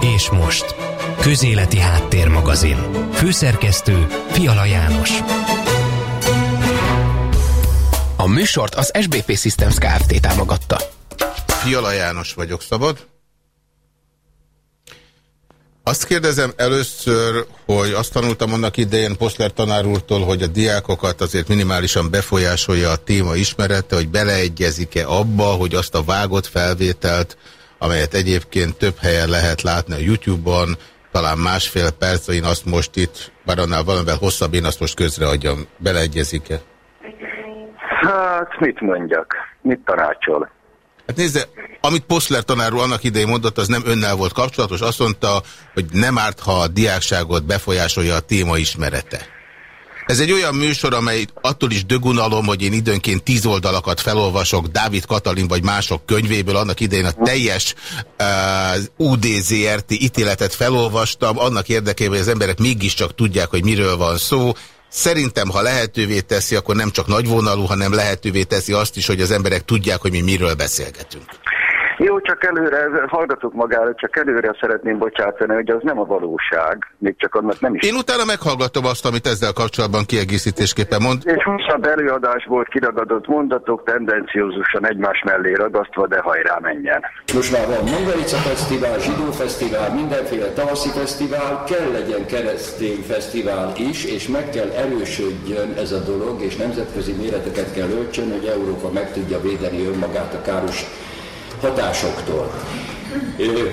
És most, Közéleti Háttérmagazin. Főszerkesztő Fiala János. A műsort az SBP Systems Kft. támogatta. Fiala János vagyok, szabad? Azt kérdezem először, hogy azt tanultam annak idején Poszler tanár úrtól, hogy a diákokat azért minimálisan befolyásolja a téma ismerete, hogy beleegyezik-e abba, hogy azt a vágott felvételt, amelyet egyébként több helyen lehet látni a YouTube-on, talán másfél perc, én azt most itt, bár annál valamivel hosszabb, én azt most közreadjam. Beleegyezik-e? Hát, mit mondjak? Mit tanácsol? Hát nézze, amit Poszler tanárul annak idején mondott, az nem önnel volt kapcsolatos. Azt mondta, hogy nem árt, ha a diákságot befolyásolja a téma ismerete. Ez egy olyan műsor, amely attól is dögunalom, hogy én időnként tíz oldalakat felolvasok Dávid Katalin vagy mások könyvéből, annak idején a teljes uh, UDZRT ítéletet felolvastam, annak érdekében, hogy az emberek mégiscsak tudják, hogy miről van szó. Szerintem, ha lehetővé teszi, akkor nem csak nagyvonalú, hanem lehetővé teszi azt is, hogy az emberek tudják, hogy mi miről beszélgetünk. Jó, csak előre, hallgatok magára, csak előre szeretném bocsátani, hogy az nem a valóság, még csak annak nem is. Én utána meghallgatom azt, amit ezzel kapcsolatban kiegészítésképpen mond. És hosszabb előadás volt kiragadott mondatok, tendenciózusan egymás mellé ragasztva, de hajrá menjen. Most már van Mongolica Fesztivál, Zsidó Fesztivál, mindenféle tavaszi fesztivál, kell legyen keresztény fesztivál is, és meg kell erősödjön ez a dolog, és nemzetközi méreteket kell öltsön, hogy Európa meg tudja védeni önmagát a káros hatásoktól.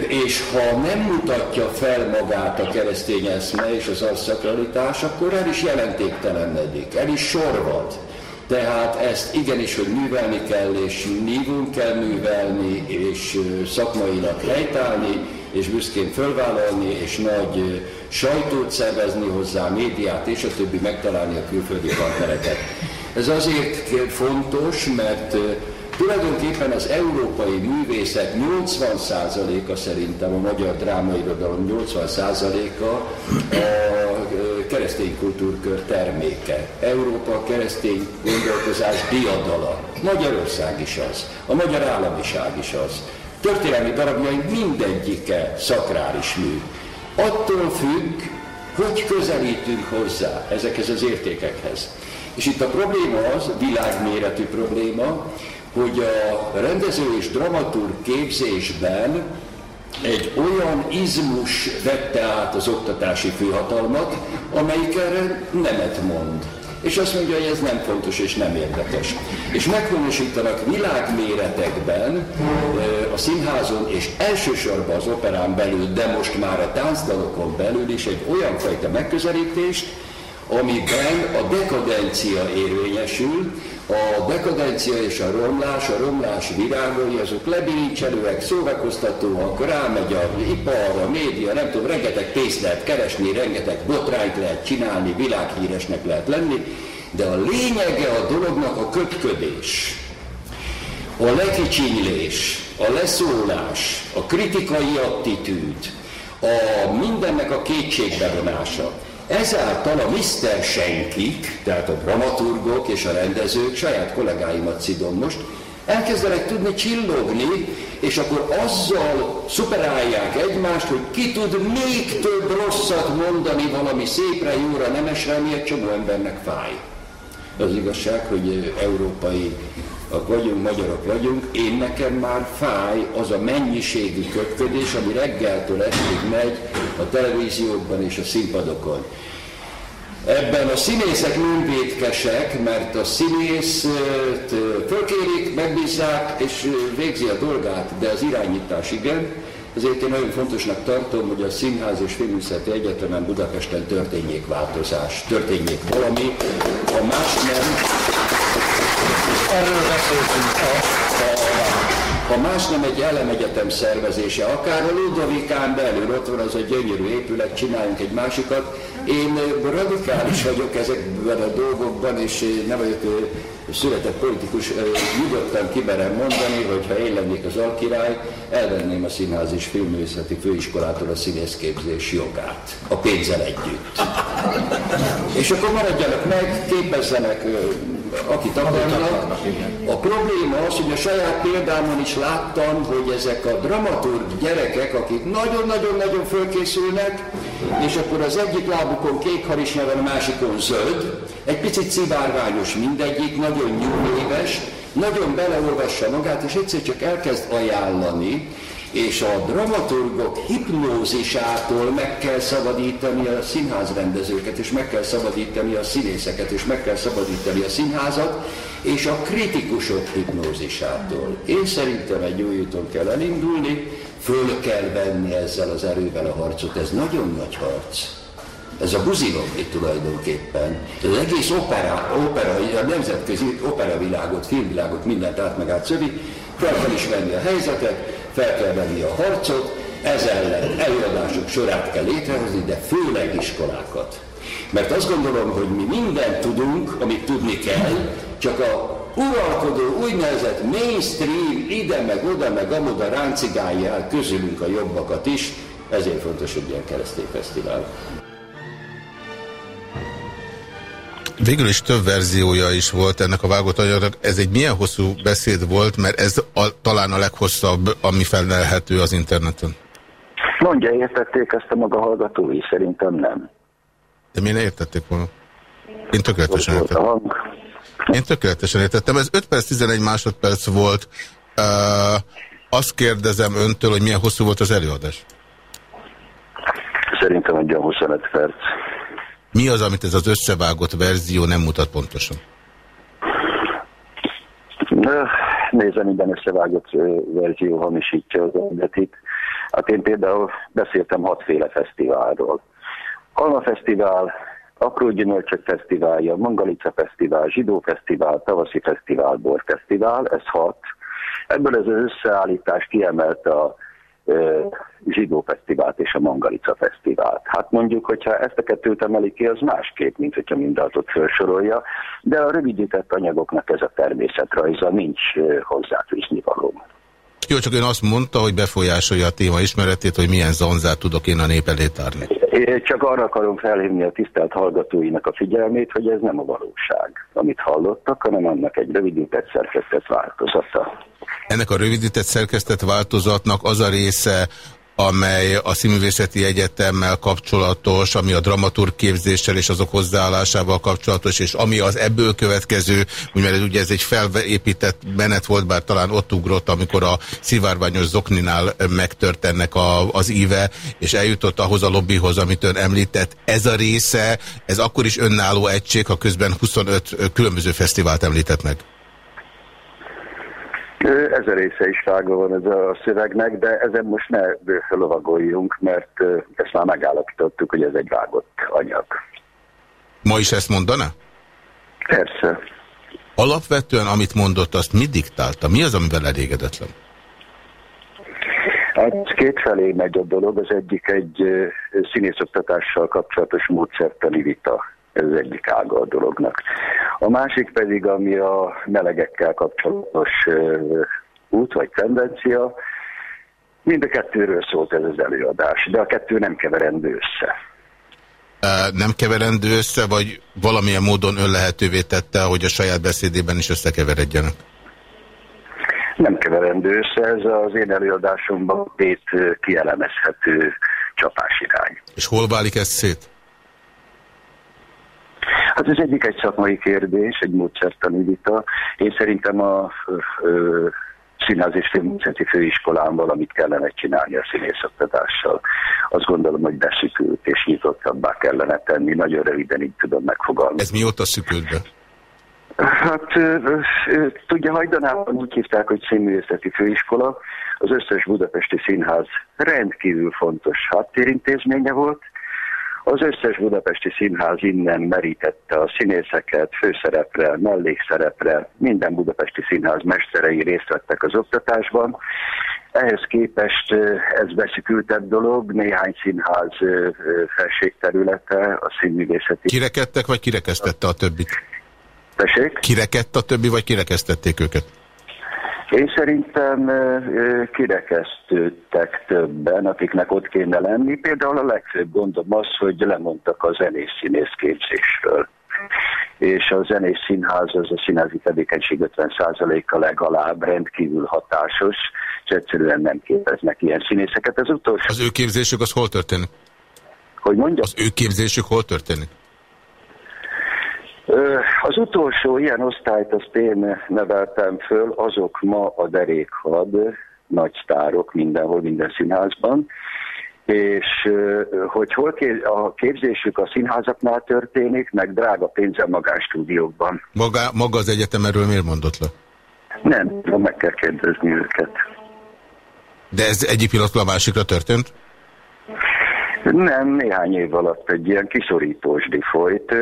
És ha nem mutatja fel magát a keresztény eszme és az arszakralitás, akkor el is jelentéktelenedik, el is sorvad. Tehát ezt igenis, hogy művelni kell, és nívunk kell művelni, és szakmailag helytállni, és büszkén fölvállalni, és nagy sajtót szervezni hozzá, médiát, és a többi megtalálni a külföldi partnereket. Ez azért fontos, mert Tulajdonképpen az európai művészet 80%-a szerintem a magyar drámairodalom 80%-a a keresztény kultúrkör terméke. Európa keresztény gondolkozás diadala. Magyarország is az. A magyar államiság is az. Történelmi darabjai mindegyike szakrális mű. Attól függ, hogy közelítünk hozzá ezekhez az értékekhez. És itt a probléma az, világméretű probléma, hogy a rendező és dramaturg képzésben egy olyan izmus vette át az oktatási főhatalmat, amelyik erre nemet mond. És azt mondja, hogy ez nem fontos és nem érdekes. És meghonosítanak világméretekben a színházon, és elsősorban az operán belül, de most már a táncdalokon belül is egy olyan fajta megközelítést, amiben a dekadencia érvényesül, a dekadencia és a romlás, a romlás virágai, azok lebilincselőek, szórakoztatóak, rámegy a ipar, a média, nem tudom, rengeteg pénzt lehet keresni, rengeteg botrányt lehet csinálni, világhíresnek lehet lenni, de a lényege a dolognak a kötködés, a lekicsinylés, a leszólás, a kritikai attitűd, a mindennek a kétségbevonása. Ezáltal a Mr. Senkik, tehát a dramaturgok és a rendezők, saját kollégáimat szidom most, elkezdenek tudni csillogni, és akkor azzal szuperálják egymást, hogy ki tud még több rosszat mondani valami szépre, jóra, nemesre, ami egy csomó embernek fáj. Az igazság, hogy európai vagyunk, magyarok vagyunk, én nekem már fáj az a mennyiségű köpködés, ami reggeltől estig megy a televíziókban és a színpadokon. Ebben a színészek nem védkesek, mert a színész fölkérik, megbízzák és végzi a dolgát, de az irányítás igen. Ezért én nagyon fontosnak tartom, hogy a Színház és Filművészeti Egyetemen Budapesten történjék változás, történjék valami, ha más nem, Erről beszéltünk ha más nem egy elemegyetem szervezése, akár a Ludovikán belül, ott van az a gyönyörű épület, csináljunk egy másikat. Én radikális vagyok ezekben a dolgokban, és nem vagyok született politikus, nyugodtan kimerem mondani, hogy ha én lennék az alkirály, elvenném a Színház és Filmművészeti Főiskolától a színészképzés jogát, a pénzzel együtt. És akkor maradjanak meg, képezzenek akit akarnak. A probléma azt, hogy a saját példámon is láttam, hogy ezek a dramaturg gyerekek, akik nagyon-nagyon-nagyon fölkészülnek, és akkor az egyik lábukon kék harisnya van, a másikon zöld, egy picit szivárványos mindegyik, nagyon nyúléves, nagyon beleolvassa magát, és egyszer csak elkezd ajánlani, és a dramaturgok hipnózisától meg kell szabadítani a színházrendezőket, és meg kell szabadítani a színészeket, és meg kell szabadítani a színházat, és a kritikusok hipnózisától. Én szerintem egy új úton kell elindulni, föl kell venni ezzel az erővel a harcot, ez nagyon nagy harc. Ez a buzilom itt tulajdonképpen. Az egész opera, opera, a nemzetközi operavilágot, filmvilágot, mindent át meg átszövi, fel kell is venni a helyzetet, fel kell venni a harcot, ez ellen előadások sorát kell létrehozni, de főleg iskolákat. Mert azt gondolom, hogy mi mindent tudunk, amit tudni kell, csak a uralkodó úgynevezett mainstream ide meg oda meg amoda ráncigálja el közülünk a jobbakat is, ezért fontos, hogy ilyen keresztény fesztivál. Végül is több verziója is volt ennek a vágott anyagnak. Ez egy milyen hosszú beszéd volt, mert ez a, talán a leghosszabb, ami felelhető az interneten. Mondja, értették ezt a maga hallgatói? Szerintem nem. De miért értették volna? Én tökéletesen értettem. Én tökéletesen értettem. Ez 5 perc, 11 másodperc volt. Uh, azt kérdezem öntől, hogy milyen hosszú volt az előadás? Szerintem egy 25 perc. Mi az, amit ez az összevágott verzió nem mutat pontosan? Nézem, minden összevágott verzió hamisítja az eredetit. Hát én például beszéltem hatféle fesztiválról. Alma Fesztivál, Apró Gyümölcsök Fesztiválja, Mangalica Fesztivál, Zsidó Fesztivál, Tavaszi Fesztivál, Bor Fesztivál, ez hat. Ebből ez az összeállítás kiemelte a Zsidó Fesztivált és a Mangalica Fesztivált. Hát mondjuk, hogyha ezt a kettőt emeli ki, az másképp, mint hogyha mindent felsorolja, de a rövidített anyagoknak ez a természetrajza nincs hozzáfűzni való. Jó, csak ön azt mondta, hogy befolyásolja a téma ismeretét, hogy milyen zonzát tudok én a nép elé tárni. Én csak arra akarom felhívni a tisztelt hallgatóinak a figyelmét, hogy ez nem a valóság, amit hallottak, hanem annak egy rövidített szerkesztett változata. Ennek a rövidített szerkesztett változatnak az a része, amely a Színművészeti Egyetemmel kapcsolatos, ami a dramaturg képzéssel és azok hozzáállásával kapcsolatos, és ami az ebből következő, mert ugye ez egy felépített menet volt, bár talán ott ugrott, amikor a szivárványos zokninál megtört ennek a, az íve, és eljutott ahhoz a lobbyhoz, amit ön említett. Ez a része, ez akkor is önálló egység, ha közben 25 különböző fesztivált említett meg. Ez a része is vágva van ez a szövegnek, de ezen most ne lovagoljunk, mert ezt már megállapítottuk, hogy ez egy vágott anyag. Ma is ezt mondaná? Persze. Alapvetően, amit mondott, azt mi diktálta? Mi az, amivel elégedetlen? Hát kétfelé megy a dolog. Az egyik egy színészoktatással kapcsolatos módszertani vita ez az egyik ága a dolognak. A másik pedig, ami a melegekkel kapcsolatos út vagy tendencia, mind a kettőről szólt ez az előadás, de a kettő nem keverendő össze. Nem keverendő össze, vagy valamilyen módon ön lehetővé tette, hogy a saját beszédében is összekeveredjenek? Nem keverendő össze, ez az én előadásomban két kielemezhető csapásirány. És hol válik ez szét? Hát ez egyik egy szakmai kérdés, egy módszertani vita. Én szerintem a ö, Színház és Filmművészeti Főiskolán valamit kellene csinálni a színészoktatással. Azt gondolom, hogy beszükült és nyitottabbá kellene tenni. Nagyon röviden így tudom megfogalmazni. Ez mióta szükült be? Hát tudja, hajdanában úgy hívták, hogy színművészeti főiskola. Az összes budapesti színház rendkívül fontos háttérintézménye volt, az összes budapesti színház innen merítette a színészeket főszerepre, mellékszerepre, minden budapesti színház mesterei részt vettek az oktatásban. Ehhez képest ez beszükültebb dolog, néhány színház felségterülete, a színművészeti... Kirekedtek, vagy kirekesztette a többit? Tessék? Kirekett a többi, vagy kirekesztették őket? Én szerintem kirekesztődtek többen, akiknek ott kéne lenni. Például a legfőbb gondom az, hogy lemondtak a zenész-színész képzésről. és a zenés színház az a színházi tevékenység 50%-a legalább rendkívül hatásos, és egyszerűen nem képeznek ilyen színészeket. Az utolsó... Az ő képzésük az hol történik? Hogy mondja? Az ő képzésük hol történik? Az utolsó ilyen osztályt azt én neveltem föl, azok ma a derékhad, nagy sztárok mindenhol, minden színházban, és hogy hol a képzésük a színházaknál történik, meg drága pénzem magánstúdiókban. Maga, maga az egyetem erről miért mondott le? Nem, meg kell kérdezni őket. De ez egyik pillanatban a másikra történt? Nem, néhány év alatt egy ilyen kiszorítósdi folyt.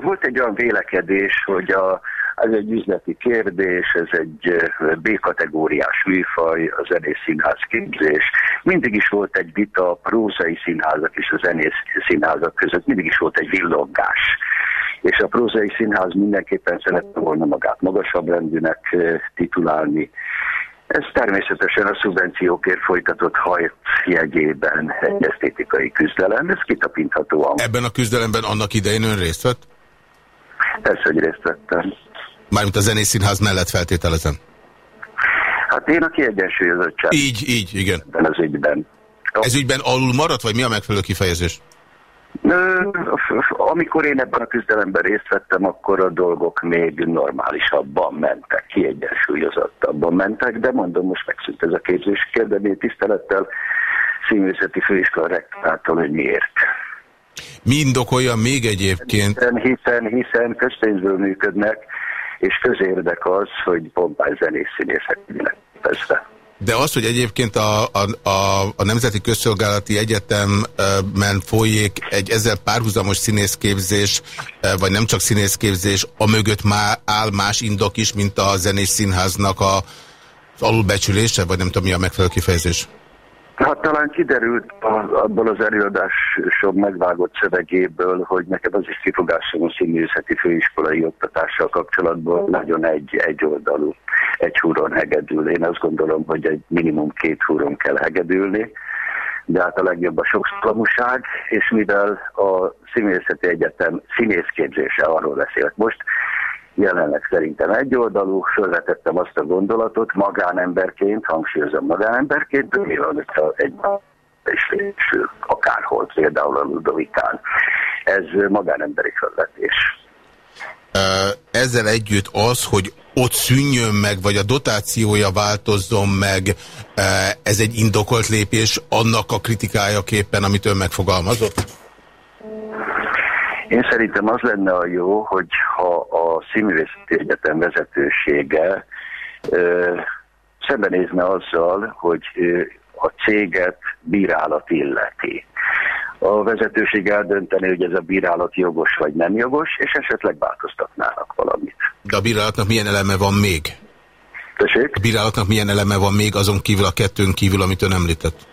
Volt egy olyan vélekedés, hogy a, ez egy üzleti kérdés, ez egy B-kategóriás műfaj, a zenész színház képzés. Mindig is volt egy vita a prózai színházak és a zenész színházak között, mindig is volt egy villogás. És a prózai színház mindenképpen szerette volna magát magasabb rendűnek titulálni, ez természetesen a szubvenciókért folytatott hajt jegyében egy esztétikai küzdelem, ez kitapinthatóan. Ebben a küzdelemben annak idején ön részt vett? Persze, hogy részt vettem. Mármint a zenészínház mellett feltételezem. Hát én a kiegyensúlyozottság. Így, így, igen. Ebben az ügyben. Ez ügyben alul maradt, vagy mi a megfelelő kifejezés? Amikor én ebben a küzdelemben részt vettem, akkor a dolgok még normálisabban mentek, kiegyensúlyozottabban mentek, de mondom, most megszűnt ez a képzés. Kérdezni tisztelettel színvészeti főiskola rektorától, hogy miért. Mi indokolja még egyébként? Hiszen, hiszen, hiszen közpénzből működnek, és közérdek az, hogy pompás zenész színészek persze. De az, hogy egyébként a, a, a, a Nemzeti Közszolgálati Egyetemben folyik egy ezzel párhuzamos színészképzés, vagy nem csak színészképzés, mögött már áll más indok is, mint a zenés színháznak a, az alulbecsülése, vagy nem tudom mi a megfelelő kifejezés? Hát talán kiderült abból az előadásom megvágott szövegéből, hogy neked az is kifogásom a színművészeti főiskolai oktatással kapcsolatban nagyon egy, egy oldalú, egy húron hegedül. Én azt gondolom, hogy egy minimum két húron kell hegedülni, de hát a legjobb a sokszalamuság, és mivel a színművészeti egyetem színészképzése, arról beszélek most, jelenleg szerintem egyoldalú, fölvetettem azt a gondolatot magánemberként, hangsúlyozom magánemberként, de nyilván egy és, és akárhol, például a Ludovikán. Ez magánemberi felvetés. Ezzel együtt az, hogy ott szűnjön meg, vagy a dotációja változzon meg, ez egy indokolt lépés annak a kritikájaképpen, amit ön megfogalmazott? Én szerintem az lenne a jó, hogy ha a Színművészeti Egyetem vezetősége ö, szembenézne azzal, hogy ö, a céget bírálat illeti. A vezetőség eldönteni, hogy ez a bírálat jogos vagy nem jogos, és esetleg változtatnának valamit. De a bírálatnak milyen eleme van még? Tessék? A bírálatnak milyen eleme van még azon kívül a kettőn kívül, amit ön említett?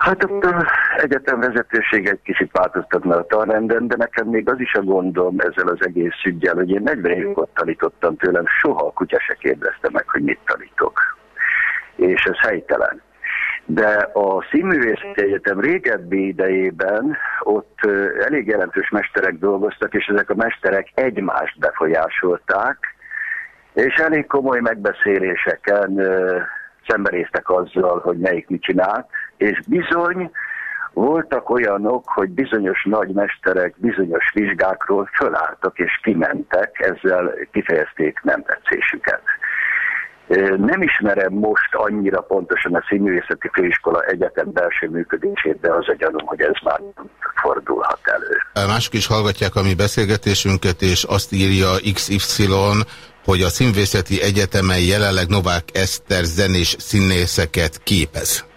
Hát ott az egyetem vezetőség egy kicsit változtatna a tanrenden, de nekem még az is a gondom ezzel az egész ügyel, hogy én 40 évig tanítottam tőlem, soha a kutya se kérdezte meg, hogy mit tanítok. És ez helytelen. De a Színművészeti Egyetem régebbi idejében ott elég jelentős mesterek dolgoztak, és ezek a mesterek egymást befolyásolták, és elég komoly megbeszéléseken szembenéztek azzal, hogy melyik mit csinált, és bizony voltak olyanok, hogy bizonyos nagymesterek bizonyos vizsgákról fölálltak és kimentek, ezzel kifejezték nem tetszésüket. Nem ismerem most annyira pontosan a Színművészeti Főiskola Egyetem belső működését, de az a gyanúm, hogy ez már fordulhat elő. Mások is hallgatják a mi beszélgetésünket, és azt írja XY, hogy a Színvészeti Egyetemen jelenleg Novák Eszter zenés színészeket képez.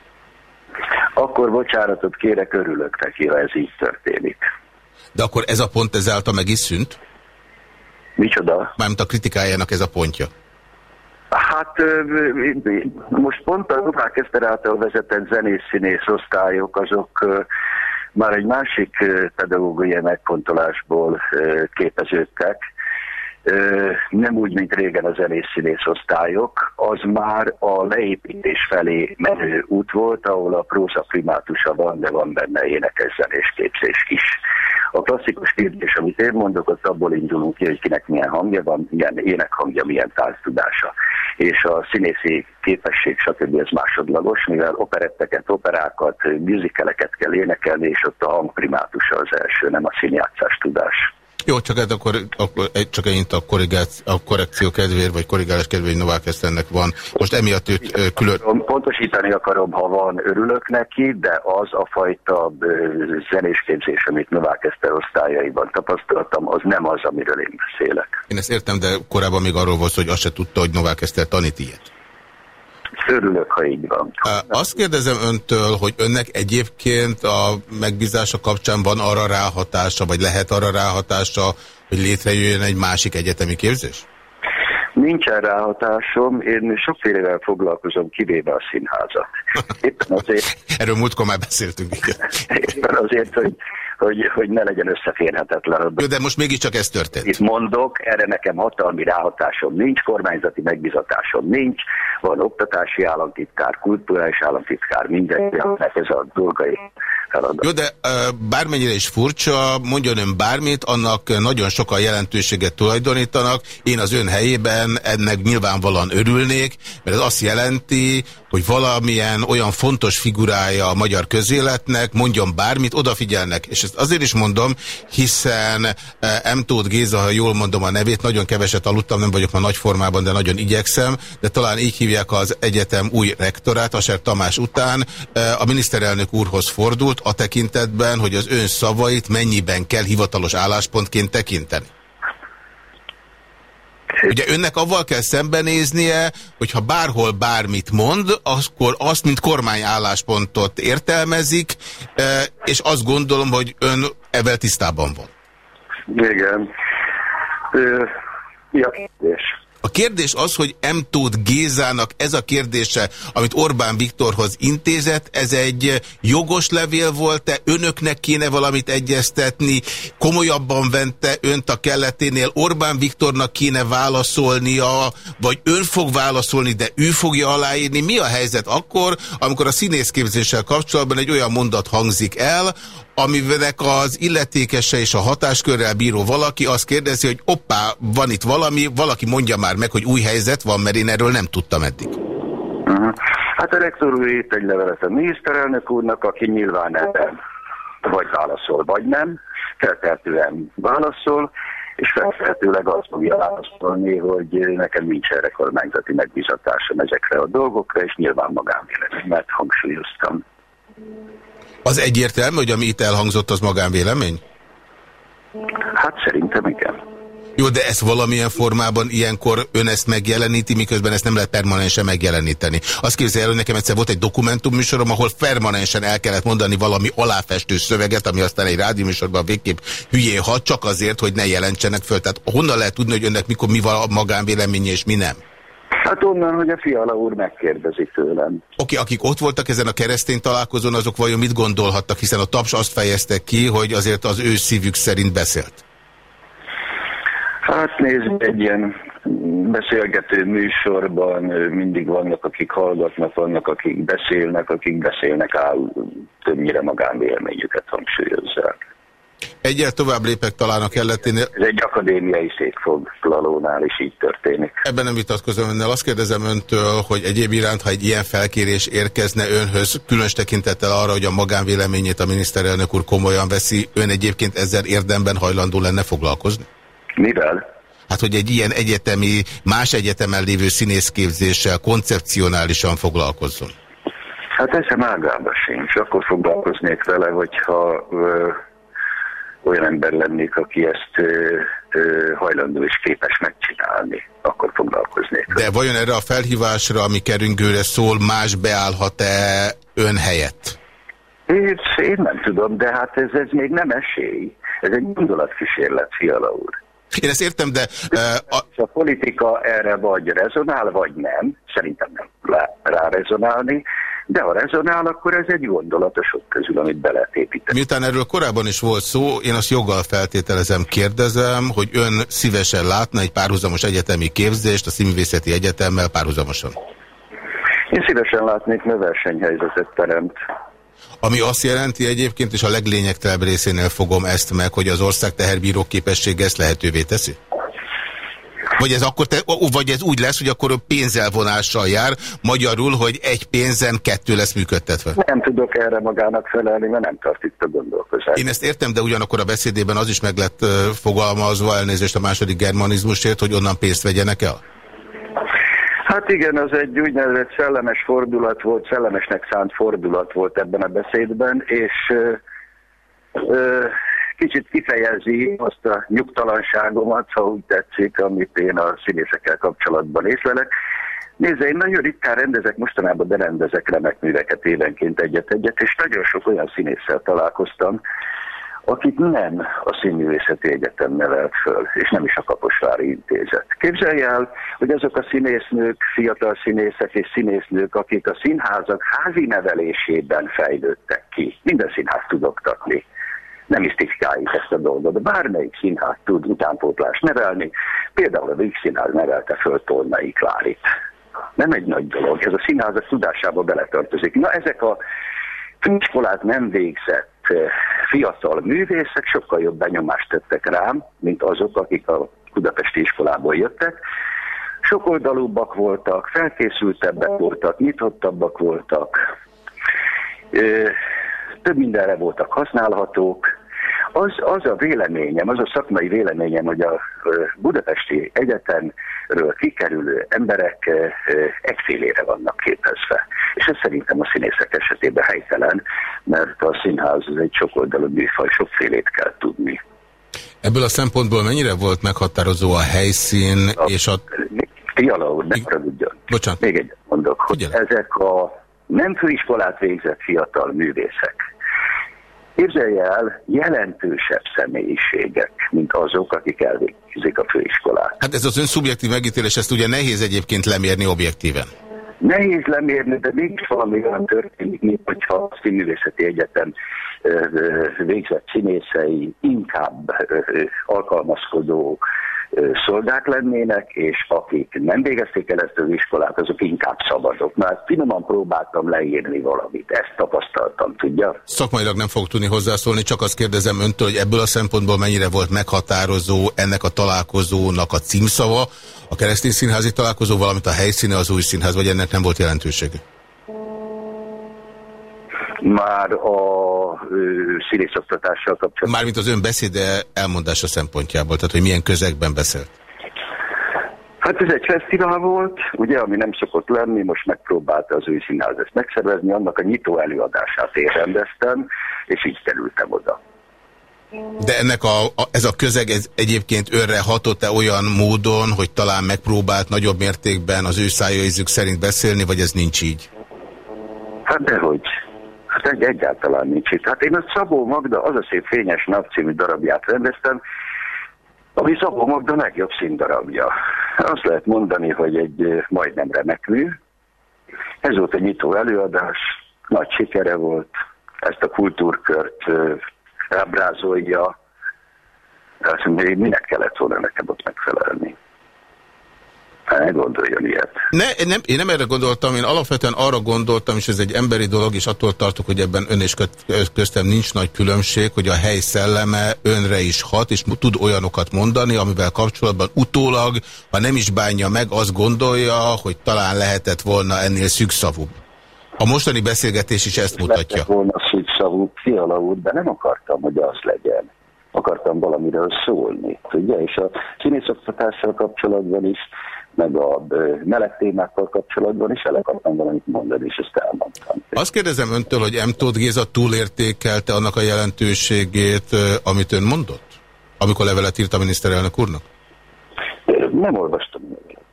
Akkor bocsánatot kérek, örülök neki, ha ez így történik. De akkor ez a pont ezáltal meg is szűnt? Micsoda? Mármint a kritikájának ez a pontja. Hát most pont a Novák Eszter által vezetett zenész-színész osztályok, azok már egy másik pedagógiai megfontolásból képeződtek, nem úgy, mint régen a zenész-színész osztályok, az már a leépítés felé menő út volt, ahol a próza primátusa van, de van benne énekes zenés képzés is. A klasszikus kérdés, amit én mondok, az abból indulunk ki, hogy kinek milyen hangja van, milyen énekhangja, milyen tánztudása. És a színészi képesség, stb. ez másodlagos, mivel operetteket, operákat, műzikeleket kell énekelni, és ott a hangprimátusa az első, nem a színjátszás tudás. Jó, csak hát akkor, akkor csak ennyit a, a korrekció kedvéért, vagy korrigálás kedvéért Novák Eszternek van. Most emiatt őt külön... Pontosítani akarom, ha van, örülök neki, de az a fajta zenésképzés, amit Novák Eszter osztályaiban tapasztaltam, az nem az, amiről én beszélek. Én ezt értem, de korábban még arról volt, hogy azt se tudta, hogy Novák Eszter tanít ilyet. Örülök, ha így van. Azt kérdezem öntől, hogy önnek egyébként a megbízása kapcsán van arra ráhatása, vagy lehet arra ráhatása, hogy létrejöjjön egy másik egyetemi képzés? Nincsen ráhatásom, én sokfélevel foglalkozom, kivéve a színházat. Éppen azért... Erről múltkor már beszéltünk. Igen. Éppen azért, hogy hogy, hogy ne legyen összeférhetetlen. De most mégiscsak ez történt. Itt mondok, erre nekem hatalmi ráhatásom nincs, kormányzati megbizatásom nincs, van oktatási államtitkár, kulturális államtitkár, minden, ez a dolgai feladat. Jó, de bármennyire is furcsa, mondjon ön bármit, annak nagyon sokan jelentőséget tulajdonítanak. Én az ön helyében ennek nyilvánvalóan örülnék, mert ez azt jelenti, hogy valamilyen olyan fontos figurája a magyar közéletnek, mondjon bármit, odafigyelnek. És ezt azért is mondom, hiszen M. Tóth Géza, ha jól mondom a nevét, nagyon keveset aludtam, nem vagyok ma nagy formában, de nagyon igyekszem, de talán így hívják az egyetem új rektorát, Aser Tamás után. A miniszterelnök úrhoz fordult, a tekintetben, hogy az ön szavait mennyiben kell hivatalos álláspontként tekinteni? Ugye önnek avval kell szembenéznie, hogyha bárhol bármit mond, akkor azt, mint kormányálláspontot értelmezik, e, és azt gondolom, hogy ön ebben tisztában van. Igen. Mi a kérdés? A kérdés az, hogy M. Tóth Gézának ez a kérdése, amit Orbán Viktorhoz intézett, ez egy jogos levél volt-e? Önöknek kéne valamit egyeztetni? Komolyabban vente önt a kelleténél? Orbán Viktornak kéne válaszolnia, vagy ön fog válaszolni, de ő fogja aláírni? Mi a helyzet akkor, amikor a színészképzéssel kapcsolatban egy olyan mondat hangzik el, amivel az illetékese és a hatáskörrel bíró valaki azt kérdezi, hogy oppá, van itt valami, valaki mondja már meg, hogy új helyzet van, mert én erről nem tudtam eddig. -huh. Hát a rektor úr írt egy levelet a miniszterelnök úrnak, aki nyilván ebben vagy válaszol, vagy nem, feltehetően válaszol, és feltehetőleg azt fogja válaszolni, hogy nekem nincs erre kormányzati megbizatásom ezekre a dolgokra, és nyilván magánvéleményt hangsúlyoztam. Az egyértelmű, hogy ami itt elhangzott, az magánvélemény? Hát szerintem igen. Jó, de ezt valamilyen formában ilyenkor ön ezt megjeleníti, miközben ezt nem lehet permanensen megjeleníteni. Azt képzelje hogy nekem egyszer volt egy dokumentumműsorom, ahol permanensen el kellett mondani valami aláfestő szöveget, ami aztán egy rádióműsorban végképp hülyé hat, csak azért, hogy ne jelentsenek föl. Tehát honnan lehet tudni, hogy önnek mikor mi van a magánvéleménye és mi nem? Hát onnan, hogy a Fiala úr megkérdezi tőlem. Oké, okay, akik ott voltak ezen a keresztény találkozón, azok vajon mit gondolhattak, hiszen a taps azt fejezte ki, hogy azért az ő szívük szerint beszélt. Hát nézd, egy ilyen beszélgető műsorban mindig vannak, akik hallgatnak, vannak, akik beszélnek, akik beszélnek áll, többnyire magánvéleményüket hangsúlyozzák. Egyel tovább lépek talán a kelleténél. Ez egy akadémiai székfoglalónál is így történik. Ebben nem vitatkozom önnel. Azt kérdezem öntől, hogy egyéb iránt, ha egy ilyen felkérés érkezne önhöz, különös tekintettel arra, hogy a magánvéleményét a miniszterelnök úr komolyan veszi, ön egyébként ezzel érdemben hajlandó lenne foglalkozni? Mivel? Hát, hogy egy ilyen egyetemi, más egyetemen lévő színészképzéssel koncepcionálisan foglalkozzon. Hát eszem ágába sincs. Akkor foglalkoznék vele, hogyha ö, olyan ember lennék, aki ezt ö, ö, hajlandó és képes megcsinálni. Akkor foglalkoznék. De vajon erre a felhívásra, ami kerüngőre szól, más beállhat-e ön helyett? Én, én nem tudom, de hát ez, ez még nem esély. Ez egy gondolatkísérlet, Fiala úr. Én ezt értem, de... Uh, a... a politika erre vagy rezonál, vagy nem. Szerintem nem rá rezonálni. De ha rezonál, akkor ez egy gondolat a sok közül, amit be lehet építeni. Miután erről korábban is volt szó, én azt joggal feltételezem, kérdezem, hogy ön szívesen látna egy párhuzamos egyetemi képzést a Színvészeti Egyetemmel párhuzamosan? Én szívesen látnék, mert versenyhelyzetet teremt. Ami azt jelenti egyébként, és a leglényegtelebb részénél fogom ezt meg, hogy az ország teherbíró képessége ezt lehetővé teszi? Vagy ez, akkor te, vagy ez úgy lesz, hogy akkor pénzelvonással jár, magyarul, hogy egy pénzen kettő lesz működtetve? Nem tudok erre magának felelni, mert nem tart itt a gondolkozás. Én ezt értem, de ugyanakkor a beszédében az is meg lett fogalmazva, elnézést a második germanizmusért, hogy onnan pénzt vegyenek el? Hát igen, az egy úgynevezett szellemes fordulat volt, szellemesnek szánt fordulat volt ebben a beszédben, és ö, ö, kicsit kifejezi azt a nyugtalanságomat, ha úgy tetszik, amit én a színészekkel kapcsolatban észlelek. Nézze, én nagyon ritkán rendezek, mostanában berendezek remek műveket évenként egyet-egyet, és nagyon sok olyan színésszel találkoztam, akit nem a Színművészeti Egyetem nevelt föl, és nem is a Kaposvári Intézet. Képzelj el, hogy azok a színésznők, fiatal színészek és színésznők, akik a színházak házi nevelésében fejlődtek ki. Minden színház tud Nem misztifikáljuk ezt a dolgot, bármelyik színház tud utánpótlást nevelni. Például a Víg Színház nevelte föl Tolnai Klárit. Nem egy nagy dolog, ez a színházak tudásába beletartozik. Na ezek a főiskolát nem végzett fiatal művészek sokkal jobb benyomást tettek rám, mint azok, akik a Budapesti iskolából jöttek. Sokoldalúbbak voltak, felkészültebbek voltak, nyitottabbak voltak, több mindenre voltak használhatók. Az, az a véleményem, az a szakmai véleményem, hogy a Budapesti Egyetemről kikerülő emberek egyfélére vannak képezve. És ez szerintem a színészek esetében helytelen, mert a színház az egy sokoldalú műfaj, sokfélét kell tudni. Ebből a szempontból mennyire volt meghatározó a helyszín a, és a... Fiala úr, ne Bocsánat. Még egy mondok, hogy Ugyan. ezek a nem főiskolát végzett fiatal művészek, Képzelje el, jelentősebb személyiségek, mint azok, akik elvégzik a főiskolát. Hát ez az ön szubjektív megítélés, ezt ugye nehéz egyébként lemérni objektíven. Nehéz lemérni, de mégis valami olyan történik, mint hogyha a Színművészeti Egyetem végzett színészei inkább alkalmazkodó szolgák lennének, és akik nem végezték el ezt az iskolát, azok inkább szabadok. Már finoman próbáltam leírni valamit, ezt tapasztaltam, tudja? Szakmailag nem fog tudni hozzászólni, csak azt kérdezem öntől, hogy ebből a szempontból mennyire volt meghatározó ennek a találkozónak a címszava, a keresztény színházi találkozó, valamint a helyszíne az új színház, vagy ennek nem volt jelentősége? Már a színészoktatással kapcsolatban. Mármint az ön beszéde elmondása szempontjából, tehát hogy milyen közegben beszélt? Hát ez egy fesztivál volt, ugye, ami nem szokott lenni, most megpróbálta az új színház ezt megszervezni, annak a nyitó előadását én rendeztem, és így kerültem oda. De ennek a, a, ez a közeg ez egyébként önre hatott-e olyan módon, hogy talán megpróbált nagyobb mértékben az ő szájaizük szerint beszélni, vagy ez nincs így? Hát dehogy. Hát egy, egyáltalán nincs itt. Hát én a Szabó Magda, az a szép fényes nap című darabját rendeztem, ami Szabó Magda legjobb színdarabja. Azt lehet mondani, hogy egy majdnem remek mű. Ez volt egy nyitó előadás, nagy sikere volt, ezt a kultúrkört ábrázolja. Azt mondja, minek kellett volna nekem ott megfelelni. Ne gondoljon ilyet. Ne, nem, én nem erre gondoltam, én alapvetően arra gondoltam, és ez egy emberi dolog, és attól tartok, hogy ebben ön és köztem nincs nagy különbség, hogy a hely szelleme önre is hat, és tud olyanokat mondani, amivel kapcsolatban utólag, ha nem is bánja meg, azt gondolja, hogy talán lehetett volna ennél szükszavúbb. A mostani beszélgetés is ezt mutatja. Lehetett volna szükszavúbb, fiala úr, de nem akartam, hogy az legyen akartam valamiről szólni, tudja, és a színészoktatással kapcsolatban is meg a meleg témákkal kapcsolatban is el akartam valamit mondani, és ezt elmondtam. Azt kérdezem öntől, hogy M. Tóth Géza túlértékelte annak a jelentőségét, amit ön mondott? Amikor levelet írt a miniszterelnök úrnak? Nem olvastam levelet.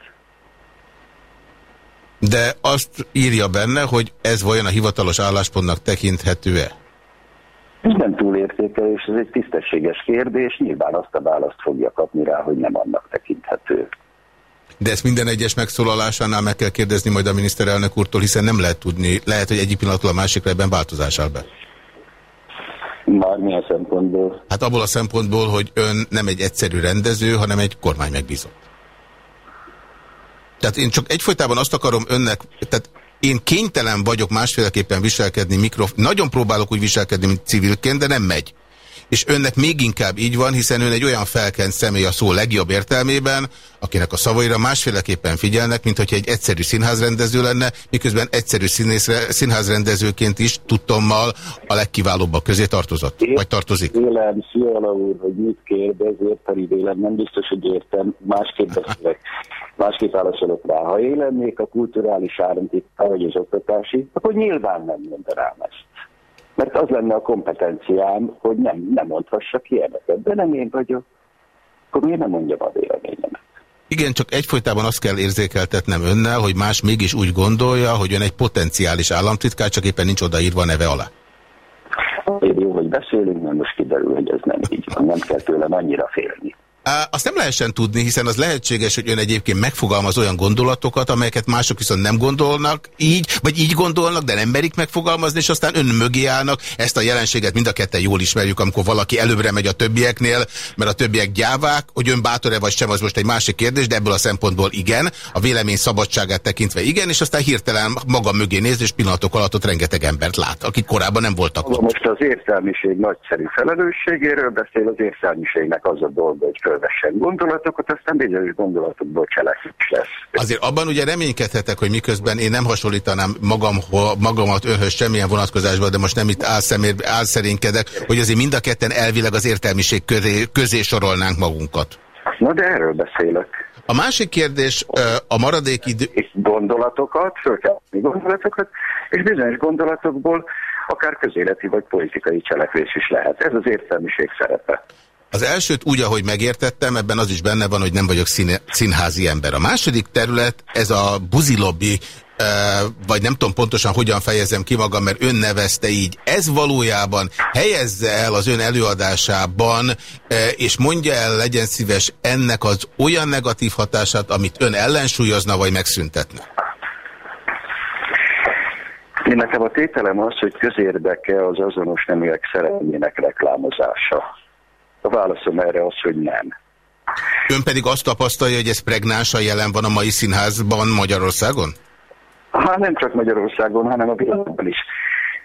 De azt írja benne, hogy ez vajon a hivatalos álláspontnak tekinthető-e? Ez nem túlértékelés, ez egy tisztességes kérdés, nyilván azt a választ fogja kapni rá, hogy nem annak tekinthető. De ezt minden egyes megszólalásánál meg kell kérdezni majd a miniszterelnök úrtól, hiszen nem lehet tudni, lehet, hogy egyik pillanatról a másikra ebben változás áll be. Már milyen szempontból? Hát abból a szempontból, hogy ön nem egy egyszerű rendező, hanem egy kormány megbízott. Tehát én csak egyfolytában azt akarom önnek, tehát Én kénytelen vagyok másféleképpen viselkedni mikrof... Nagyon próbálok úgy viselkedni, mint civilként, de nem megy és önnek még inkább így van, hiszen ön egy olyan felkent személy a szó legjobb értelmében, akinek a szavaira másféleképpen figyelnek, mint hogyha egy egyszerű színházrendező lenne, miközben egyszerű színészre, színházrendezőként is tudtommal a legkiválóbbak közé tartozott, Én vagy tartozik. Vélem, Sziala úr, hogy mit kérdez, érteni vélem, nem biztos, hogy értem, másképp beszélek, másképp válaszolok rá. Ha én lennék a kulturális áramtitkár, vagy az oktatási, akkor nyilván nem mondanám ezt mert az lenne a kompetenciám, hogy nem, nem mondhassak ilyeneket. De nem én vagyok, akkor miért nem mondjam a véleményemet? Igen, csak egyfolytában azt kell érzékeltetnem önnel, hogy más mégis úgy gondolja, hogy ön egy potenciális államtitkár, csak éppen nincs odaírva neve alá. Jó, hogy beszélünk, mert most kiderül, hogy ez nem így van. Nem kell tőlem annyira félni. Azt nem lehessen tudni, hiszen az lehetséges, hogy ön egyébként megfogalmaz olyan gondolatokat, amelyeket mások viszont nem gondolnak így, vagy így gondolnak, de nem merik megfogalmazni, és aztán ön mögé állnak. Ezt a jelenséget mind a ketten jól ismerjük, amikor valaki előbbre megy a többieknél, mert a többiek gyávák, hogy ön bátor-e vagy sem, az most egy másik kérdés, de ebből a szempontból igen, a vélemény szabadságát tekintve igen, és aztán hirtelen maga mögé néz, és pillanatok alatt ott rengeteg embert lát, akik korábban nem voltak. Most az értelmiség nagyszerű felelősségéről beszél, az értelmiségnek az a dolga, hogy fölvessen gondolatokat, aztán bizonyos gondolatokból cselekvés lesz. Azért abban ugye reménykedhetek, hogy miközben én nem hasonlítanám magam, magamat önhöz semmilyen vonatkozásban, de most nem itt álszemér, álszerénykedek, hogy azért mind a ketten elvileg az értelmiség közé, közé sorolnánk magunkat. Na de erről beszélek. A másik kérdés, a maradék idő... Gondolatokat, föl kell gondolatokat, és bizonyos gondolatokból akár közéleti vagy politikai cselekvés is lehet. Ez az értelmiség szerepe. Az elsőt úgy, ahogy megértettem, ebben az is benne van, hogy nem vagyok színe, színházi ember. A második terület, ez a buzilobbi, vagy nem tudom pontosan hogyan fejezem ki magam, mert ön nevezte így. Ez valójában helyezze el az ön előadásában, és mondja el, legyen szíves, ennek az olyan negatív hatását, amit ön ellensúlyozna, vagy megszüntetne? Én nekem a tételem az, hogy közérdeke az azonos neműek szerelmének reklámozása. A válaszom erre az, hogy nem. Ön pedig azt tapasztalja, hogy ez pregnánsan jelen van a mai színházban Magyarországon? Hát nem csak Magyarországon, hanem a világban is.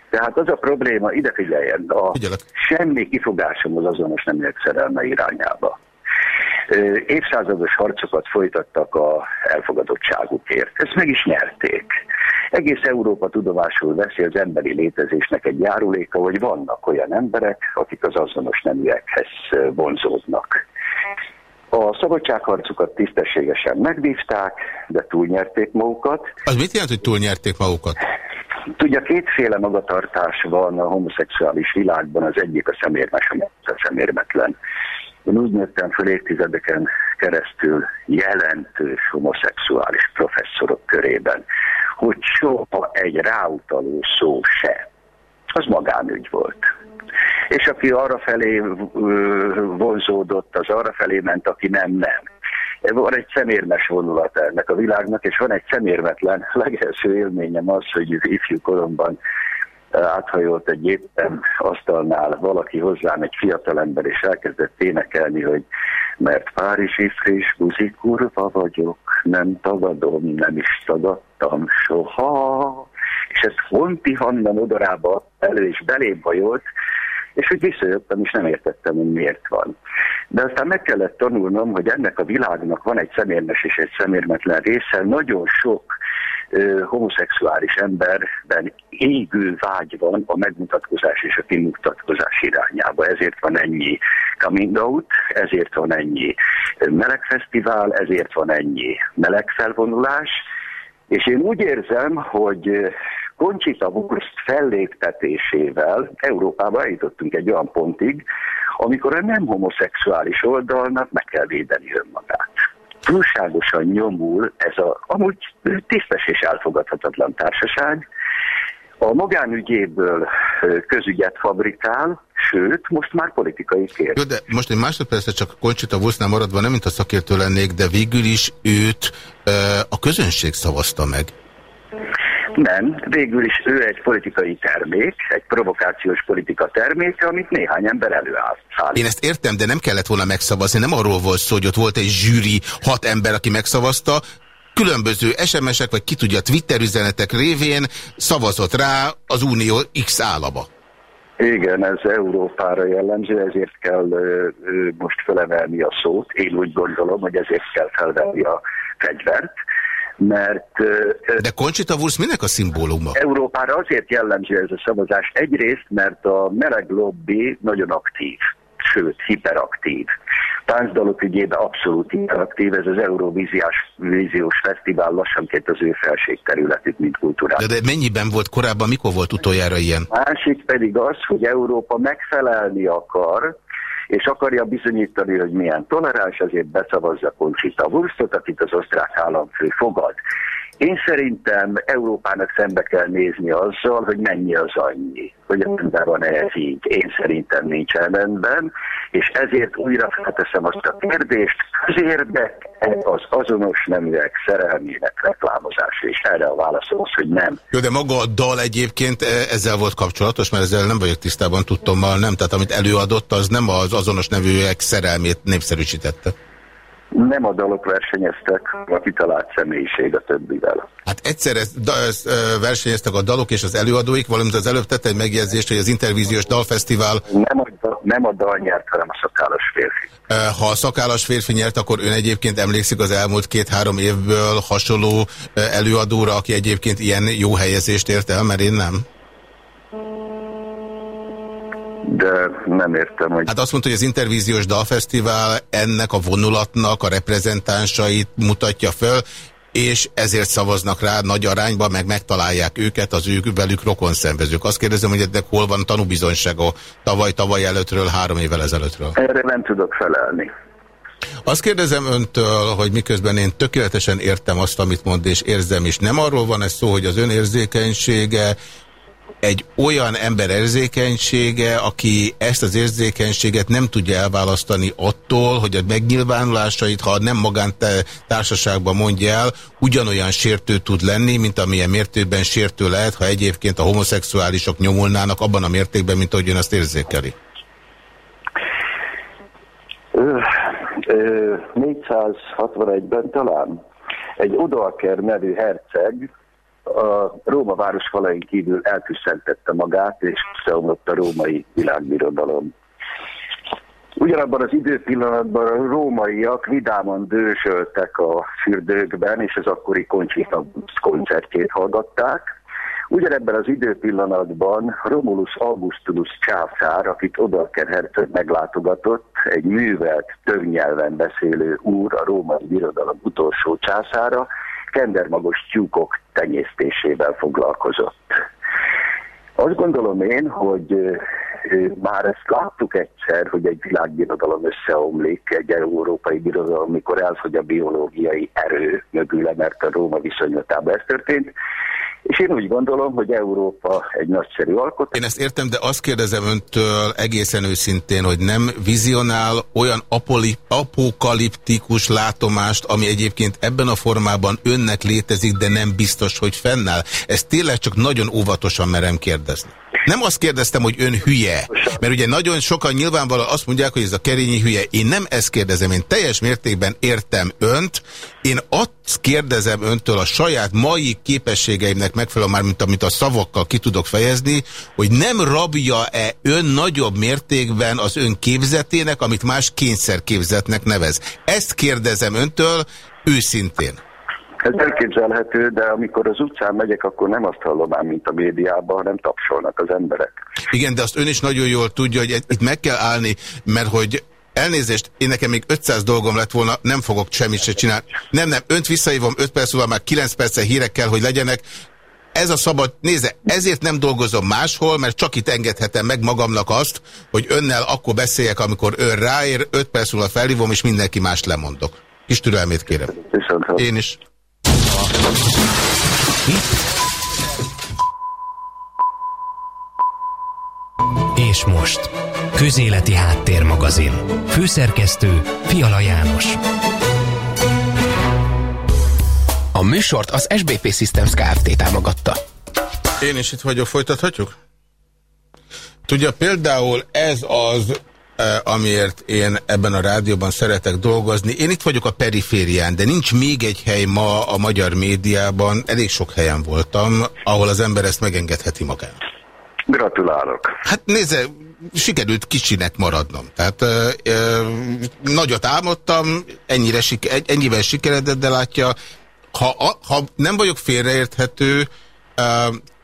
Tehát az a probléma, ide figyeljen, a Figyelek. semmi kifogásom az azonos neműek szerelme irányába. Évszázados harcokat folytattak a elfogadottságukért. Ezt meg is nyerték. Egész Európa tudomásul veszi az emberi létezésnek egy járuléka, hogy vannak olyan emberek, akik az azonos neműekhez vonzódnak. A szabadságharcukat tisztességesen megvívták, de túlnyerték magukat. Az mit jelent, hogy túlnyerték magukat? Tudja, kétféle magatartás van a homoszexuális világban, az egyik a szemérmes, a szemérmetlen. Én úgy nőttem föl évtizedeken keresztül jelentős homoszexuális professzorok körében, hogy soha egy ráutaló szó se. Az magánügy volt. És aki arra felé vonzódott, az arra felé ment, aki nem, nem. Van egy szemérmes vonulat ennek a világnak, és van egy szemérmetlen. Legelső élményem az, hogy ifjú koromban áthajolt egy éppen asztalnál valaki hozzám, egy fiatalember, és elkezdett énekelni, hogy mert Párizsi friss buzi kurva vagyok, nem tagadom, nem is tagadtam soha. És ezt Honti Hanna odarába elő és belébb vajolt, és úgy visszajöttem, és nem értettem, hogy miért van. De aztán meg kellett tanulnom, hogy ennek a világnak van egy szemérmes és egy szemérmetlen része, nagyon sok homoszexuális emberben égő vágy van a megmutatkozás és a kimutatkozás irányába. Ezért van ennyi coming out, ezért van ennyi melegfesztivál, ezért van ennyi melegfelvonulás, és én úgy érzem, hogy Conchita Wurst felléptetésével Európába eljutottunk egy olyan pontig, amikor a nem homoszexuális oldalnak meg kell védeni önmagát túlságosan nyomul ez a amúgy tisztes és elfogadhatatlan társaság, a magánügyéből közügyet fabrikál, sőt, most már politikai kér. Jó, de most egy másodpercre csak Koncsita Vusznál maradva, nem mint a szakértő lennék, de végül is őt a közönség szavazta meg. Nem, végül is ő egy politikai termék, egy provokációs politika terméke, amit néhány ember előáll. Én ezt értem, de nem kellett volna megszavazni, nem arról volt szó, hogy ott volt egy zsűri, hat ember, aki megszavazta, különböző SMS-ek, vagy ki tudja, Twitter üzenetek révén szavazott rá az Unió X állama. Igen, ez Európára jellemző, ezért kell ö, most felemelni a szót. Én úgy gondolom, hogy ezért kell felvenni a fegyvert mert... De Conchita Wurst minek a szimbóluma? Európára azért jellemző ez a szavazás. Egyrészt, mert a meleg lobby nagyon aktív, sőt, hiperaktív. Táncdalok ügyében abszolút hiperaktív, ez az Eurovíziós Fesztivál lassanként az ő felségterületük, mint kultúrát. De, de mennyiben volt korábban, mikor volt utoljára ilyen? Másik pedig az, hogy Európa megfelelni akar és akarja bizonyítani, hogy milyen toleráns, azért beszavazza Conchita Wurstot, akit az osztrák államfő fogad. Én szerintem Európának szembe kell nézni azzal, hogy mennyi az annyi, hogy rendben van ez így. Én szerintem nincs rendben, és ezért újra felteszem azt a kérdést, közérdek az azonos neműek szerelmének reklámozása, és erre a válaszom az, hogy nem. Jó, de maga a dal egyébként e, ezzel volt kapcsolatos, mert ezzel nem vagyok tisztában, tudtom, nem. Tehát amit előadott, az nem az azonos nevűek szerelmét népszerűsítette nem a dalok versenyeztek, a kitalált személyiség a többivel. Hát egyszerre da, versenyeztek a dalok és az előadóik, valamint az előbb tette egy megjegyzést, hogy az Intervíziós Dalfesztivál... Nem a, nem a dal nyert, hanem a szakállas férfi. Ha a szakállas férfi nyert, akkor ön egyébként emlékszik az elmúlt két-három évből hasonló előadóra, aki egyébként ilyen jó helyezést ért el, mert én nem? De nem értem, hogy... Hát azt mondta, hogy az Intervíziós Dalfesztivál ennek a vonulatnak a reprezentánsait mutatja föl, és ezért szavaznak rá nagy arányban, meg megtalálják őket, az ők velük rokonszenvezők. Azt kérdezem, hogy ennek hol van tanúbizonysága tavaly-tavaly előttről, három évvel ezelőttről? Erre nem tudok felelni. Azt kérdezem öntől, hogy miközben én tökéletesen értem azt, amit mond, és érzem, és nem arról van ez szó, hogy az önérzékenysége, egy olyan ember érzékenysége, aki ezt az érzékenységet nem tudja elválasztani attól, hogy a megnyilvánulásait, ha nem magántársaságban mondja el, ugyanolyan sértő tud lenni, mint amilyen mértékben sértő lehet, ha egyébként a homoszexuálisok nyomulnának abban a mértékben, mint ahogy ön azt érzékeli. 461-ben talán egy Odalker nevű herceg a Róma város falain kívül eltűszentette magát, és összeomlott a római világbirodalom. Ugyanabban az időpillanatban a rómaiak vidáman dősöltek a fürdőkben, és az akkori Conchita koncertjét hallgatták. Ugyanebben az időpillanatban Romulus Augustulus császár, akit Odaker herceg meglátogatott, egy művelt, több nyelven beszélő úr, a római birodalom utolsó császára, kendermagos tyúkok tenyésztésével foglalkozott. Azt gondolom én, hogy már ezt láttuk egyszer, hogy egy világbirodalom összeomlik, egy európai birodalom, mikor elfogy a biológiai erő mögüle, mert a Róma viszonylatában ez történt. És én úgy gondolom, hogy Európa egy nagyszerű alkotás. Én ezt értem, de azt kérdezem öntől egészen őszintén, hogy nem vizionál olyan apokaliptikus látomást, ami egyébként ebben a formában önnek létezik, de nem biztos, hogy fennáll. Ez tényleg csak nagyon óvatosan merem kérdezni. Nem azt kérdeztem, hogy ön hülye, mert ugye nagyon sokan nyilvánvalóan azt mondják, hogy ez a kerényi hülye. Én nem ezt kérdezem, én teljes mértékben értem önt. Én azt kérdezem öntől a saját mai képességeimnek megfelelően már, mint amit a szavakkal ki tudok fejezni, hogy nem rabja-e ön nagyobb mértékben az ön képzetének, amit más kényszerképzetnek nevez. Ezt kérdezem öntől őszintén. Ez elképzelhető, de amikor az utcán megyek, akkor nem azt hallom ám, mint a médiában, hanem tapsolnak az emberek. Igen, de azt ön is nagyon jól tudja, hogy itt meg kell állni, mert hogy Elnézést, én nekem még 500 dolgom lett volna, nem fogok semmit se csinálni. Nem, nem, önt visszahívom 5 perc múlva, már 9 perce hírek kell, hogy legyenek. Ez a szabad, nézze, ezért nem dolgozom máshol, mert csak itt engedhetem meg magamnak azt, hogy önnel akkor beszéljek, amikor ön ráér, 5 perc múlva felhívom, és mindenki más lemondok. Kis türelmét kérem. Én is. És most, Közéleti Háttérmagazin. Főszerkesztő Fiala János. A műsort az SBP Systems Kft. támogatta. Én is itt vagyok, folytathatjuk? Tudja, például ez az amiért én ebben a rádióban szeretek dolgozni. Én itt vagyok a periférián, de nincs még egy hely ma a magyar médiában, elég sok helyen voltam, ahol az ember ezt megengedheti magát. Gratulálok. Hát nézze, sikerült kicsinek maradnom. Tehát ö, ö, nagyot álmodtam, ennyire siker, ennyivel sikeredett, de látja, ha, ha nem vagyok félreérthető, ö,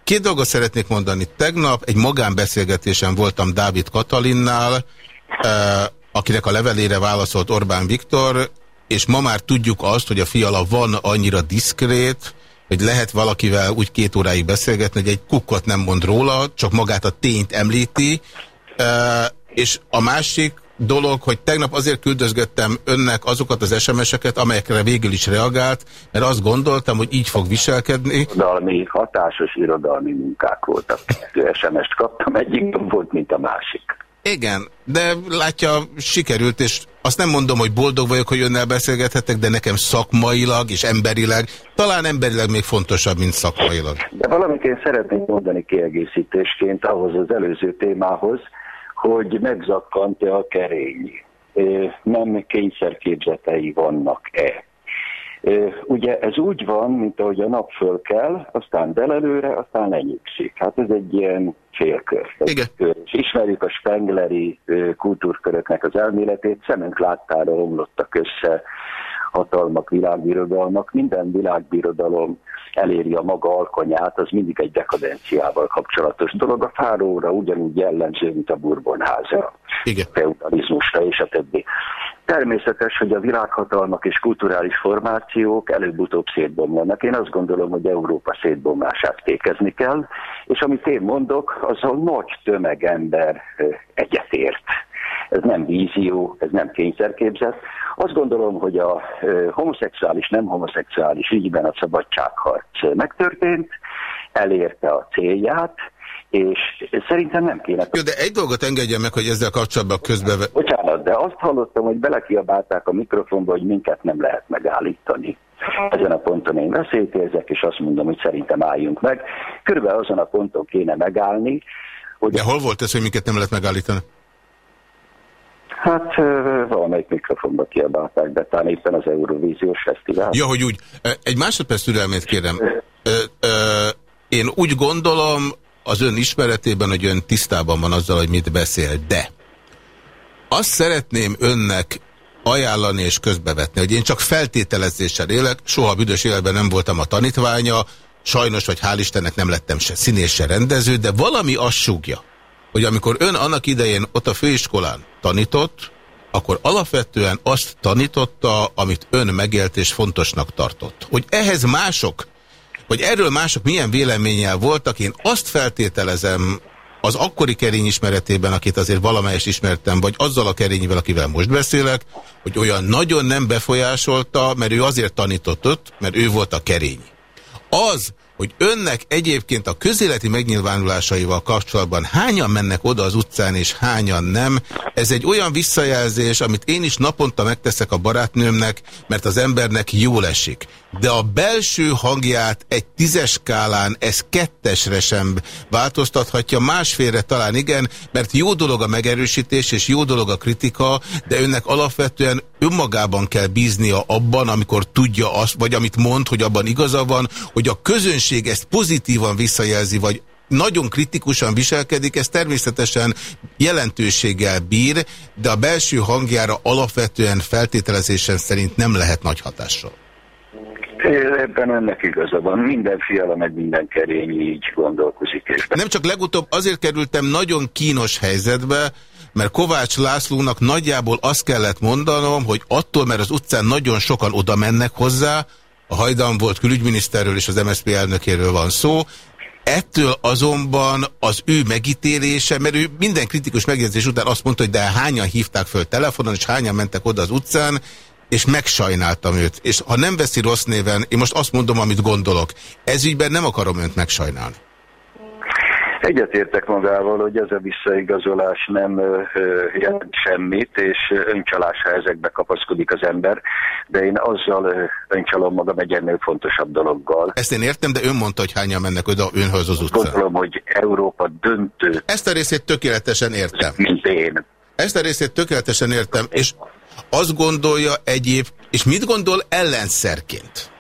két dolgot szeretnék mondani. Tegnap egy magánbeszélgetésen voltam Dávid Katalinnál, akinek a levelére válaszolt Orbán Viktor, és ma már tudjuk azt, hogy a fiala van annyira diszkrét, hogy lehet valakivel úgy két óráig beszélgetni, hogy egy kukkot nem mond róla, csak magát a tényt említi, és a másik dolog, hogy tegnap azért küldözgettem önnek azokat az SMS-eket, amelyekre végül is reagált, mert azt gondoltam, hogy így fog viselkedni. Irodalmi, hatásos irodalmi munkák voltak. Kettő SMS-t kaptam, egyik volt, mint a másik. Igen, de látja, sikerült, és azt nem mondom, hogy boldog vagyok, hogy önnel beszélgethetek, de nekem szakmailag és emberileg, talán emberileg még fontosabb, mint szakmailag. De valamit én szeretnék mondani kiegészítésként ahhoz az előző témához, hogy megzakkant-e a kerény, nem kényszerképzetei vannak-e. Ugye ez úgy van, mint ahogy a nap föl kell, aztán belelőre, aztán lenyugszik. Hát ez egy ilyen félkör. Igen. És ismerjük a Spengleri kultúrköröknek az elméletét, szemünk láttára omlottak össze hatalmak, világbirodalmak. Minden világbirodalom eléri a maga alkonyát, az mindig egy dekadenciával kapcsolatos dolog. A fáróra ugyanúgy jellemző, mint a Bourbonháza, Igen. feudalizmusra és a többi. Természetes, hogy a világhatalmak és kulturális formációk előbb-utóbb szétbomlanak. Én azt gondolom, hogy Európa szétbomlását fékezni kell, és amit én mondok, az a nagy tömegember egyetért. Ez nem vízió, ez nem kényszerképzet. Azt gondolom, hogy a homoszexuális, nem homoszexuális ügyben a szabadságharc megtörtént, elérte a célját, és szerintem nem kéne... Jó, de egy dolgot engedjen meg, hogy ezzel kapcsolatban közbe... Bocsánat, de azt hallottam, hogy belekiabálták a mikrofonba, hogy minket nem lehet megállítani. Ezen a ponton én veszélyt érzek, és azt mondom, hogy szerintem álljunk meg. Körülbelül azon a ponton kéne megállni, hogy... De hol volt ez, hogy minket nem lehet megállítani? Hát valamelyik mikrofonba kiabálták, de talán éppen az Eurovíziós Fesztivál. Ja, hogy úgy. Egy másodperc türelmét kérem. Én úgy gondolom, az ön ismeretében, hogy ön tisztában van azzal, hogy mit beszél, de azt szeretném önnek ajánlani és közbevetni, hogy én csak feltételezéssel élek, soha büdös életben nem voltam a tanítványa, sajnos, vagy hál' Istennek nem lettem se színés, se rendező, de valami azt súgja, hogy amikor ön annak idején ott a főiskolán tanított, akkor alapvetően azt tanította, amit ön megélt és fontosnak tartott. Hogy ehhez mások, hogy erről mások milyen véleménnyel voltak, én azt feltételezem az akkori kerény ismeretében, akit azért valamelyest ismertem, vagy azzal a kerényivel, akivel most beszélek, hogy olyan nagyon nem befolyásolta, mert ő azért tanított ott, mert ő volt a kerény. Az, hogy önnek egyébként a közéleti megnyilvánulásaival kapcsolatban hányan mennek oda az utcán, és hányan nem, ez egy olyan visszajelzés, amit én is naponta megteszek a barátnőmnek, mert az embernek jól esik. De a belső hangját egy tízes skálán ez kettesre sem változtathatja, másfélre talán igen, mert jó dolog a megerősítés, és jó dolog a kritika, de önnek alapvetően önmagában kell bíznia abban, amikor tudja azt, vagy amit mond, hogy abban igaza van, hogy a közönség ezt pozitívan visszajelzi, vagy nagyon kritikusan viselkedik, ez természetesen jelentőséggel bír, de a belső hangjára alapvetően feltételezésen szerint nem lehet nagy hatással. Ebben ennek igaza van. Minden fiala, meg minden kerény így gondolkozik. És nem csak legutóbb azért kerültem nagyon kínos helyzetbe, mert Kovács Lászlónak nagyjából azt kellett mondanom, hogy attól, mert az utcán nagyon sokan oda mennek hozzá, a hajdan volt külügyminiszterről és az MSZP elnökéről van szó, Ettől azonban az ő megítélése, mert ő minden kritikus megjegyzés után azt mondta, hogy de hányan hívták föl telefonon, és hányan mentek oda az utcán, és megsajnáltam őt. És ha nem veszi rossz néven, én most azt mondom, amit gondolok. Ezügyben nem akarom önt megsajnálni. Egyetértek magával, hogy ez a visszaigazolás nem jelent semmit, és öncsalásra ezekbe kapaszkodik az ember, de én azzal öncsalom magam egy ennél fontosabb dologgal. Ezt én értem, de ön mondta, hogy hányan mennek oda önhöz az utcán. Gondolom, hogy Európa döntő. Ezt a részét tökéletesen értem. Mint én. Ezt a részét tökéletesen értem, és azt gondolja egyéb, és mit gondol ellenszerként?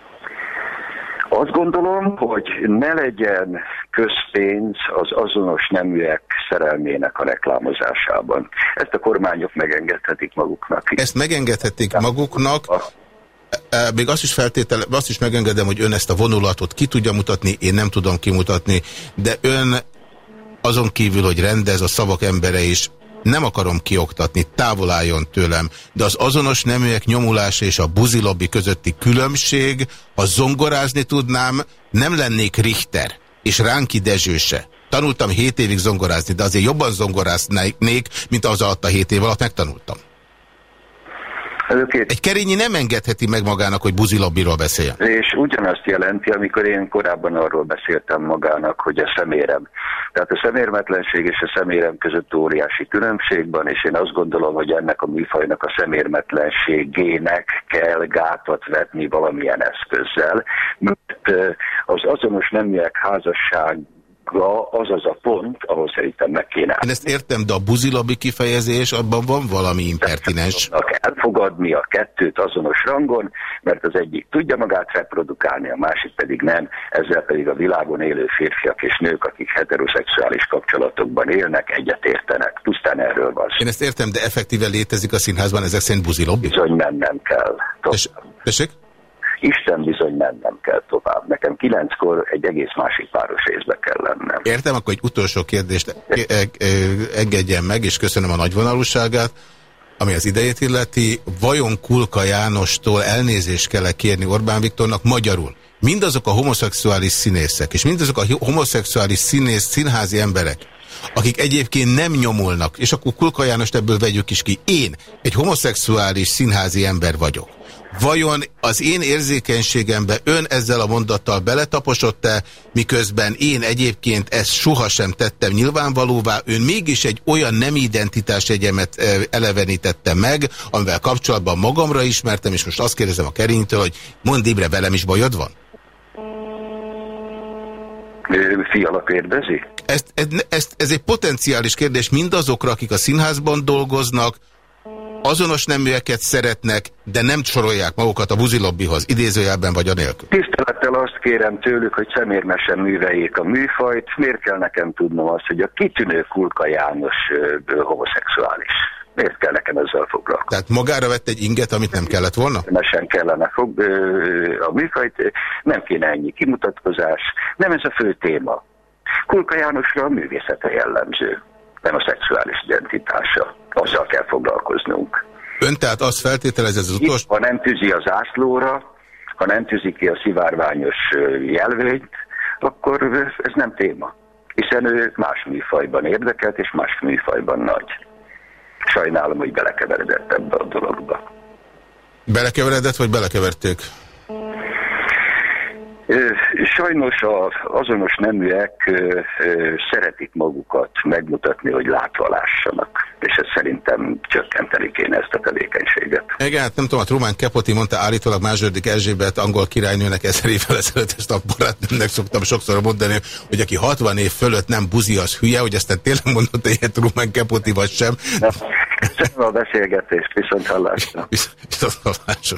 Azt gondolom, hogy ne legyen közpénz az azonos neműek szerelmének a reklámozásában. Ezt a kormányok megengedhetik maguknak. Ezt megengedhetik maguknak, e, e, még azt is feltétele, azt is megengedem, hogy ön ezt a vonulatot ki tudja mutatni, én nem tudom kimutatni, de ön azon kívül, hogy rendez a szavak embere is, nem akarom kioktatni, távol álljon tőlem, de az azonos neműek nyomulása és a buzilobbi közötti különbség, ha zongorázni tudnám, nem lennék Richter és Ránki Dezsőse. Tanultam 7 évig zongorázni, de azért jobban zongoráznék, mint az alatt a 7 év alatt megtanultam. Egy kerényi nem engedheti meg magának, hogy buzilobbiról beszéljen. És ugyanazt jelenti, amikor én korábban arról beszéltem magának, hogy a szemérem. Tehát a szemérmetlenség és a szemérem között óriási különbség van, és én azt gondolom, hogy ennek a műfajnak a szemérmetlenségének kell gátat vetni valamilyen eszközzel, mert az azonos neműek házasság az az a pont, ahol szerintem meg kéne. Én ezt értem, de a buzilabi kifejezés, abban van valami impertinens. Elfogadni a kettőt azonos rangon, mert az egyik tudja magát reprodukálni, a másik pedig nem, ezzel pedig a világon élő férfiak és nők, akik heteroszexuális kapcsolatokban élnek, egyetértenek. Pusztán erről van szó. Én ezt értem, de effektíve létezik a színházban ezek szerint buzilobbi? Bizony mennem kell. Tessék? Isten bizony mennem kell tovább. Nekem kilenckor egy egész másik páros részbe kell lennem. Értem, akkor egy utolsó kérdést e- e- e- engedjen meg, és köszönöm a nagyvonalúságát. Ami az idejét illeti, vajon Kulka Jánostól elnézést kell -e kérni Orbán Viktornak magyarul? Mindazok a homoszexuális színészek, és mindazok a homoszexuális színész, színházi emberek, akik egyébként nem nyomulnak, és akkor Kulka Jánost ebből vegyük is ki. Én egy homoszexuális színházi ember vagyok. Vajon az én érzékenységembe ön ezzel a mondattal beletaposott-e, miközben én egyébként ezt sohasem tettem nyilvánvalóvá, ön mégis egy olyan nem identitás egyemet elevenítette meg, amivel kapcsolatban magamra ismertem, és most azt kérdezem a Kerintől, hogy mondd Ibre, velem is bajod van? Fiala kérdezi? Ezt, ez, ez, ez egy potenciális kérdés mindazokra, akik a színházban dolgoznak, azonos neműeket szeretnek, de nem sorolják magukat a buzilobbihoz, idézőjelben vagy a nélkül. Tisztelettel azt kérem tőlük, hogy szemérmesen műveljék a műfajt. Miért kell nekem tudnom azt, hogy a kitűnő Kulka János homoszexuális? Miért kell nekem ezzel foglalkozni? Tehát magára vett egy inget, amit nem kellett volna? Mesen kellene fog, a műfajt, nem kéne ennyi kimutatkozás, nem ez a fő téma. Kulka Jánosra a művészete jellemző, nem a szexuális identitása azzal kell foglalkoznunk. Ön tehát azt feltételez, ez az utolsó... Ha nem tűzi az ászlóra, ha nem tűzi ki a szivárványos jelvényt, akkor ez nem téma. Hiszen ő más műfajban érdekelt, és más műfajban nagy. Sajnálom, hogy belekeveredett ebbe a dologba. Belekeveredett, vagy belekeverték? Sajnos az azonos neműek szeretik magukat megmutatni, hogy látva lássanak, és ez szerintem csökkenteni kéne ezt a tevékenységet. Igen, hát nem tudom, a Truman Capote mondta állítólag második Erzsébet angol királynőnek ezer évvel ezelőtt, ezt a barátnőmnek szoktam sokszor mondani, hogy aki 60 év fölött nem buzi, az hülye, hogy ezt tényleg mondott ilyen Truman Capote vagy sem. Köszönöm a beszélgetést, viszont hallásra. Viszont hallásra.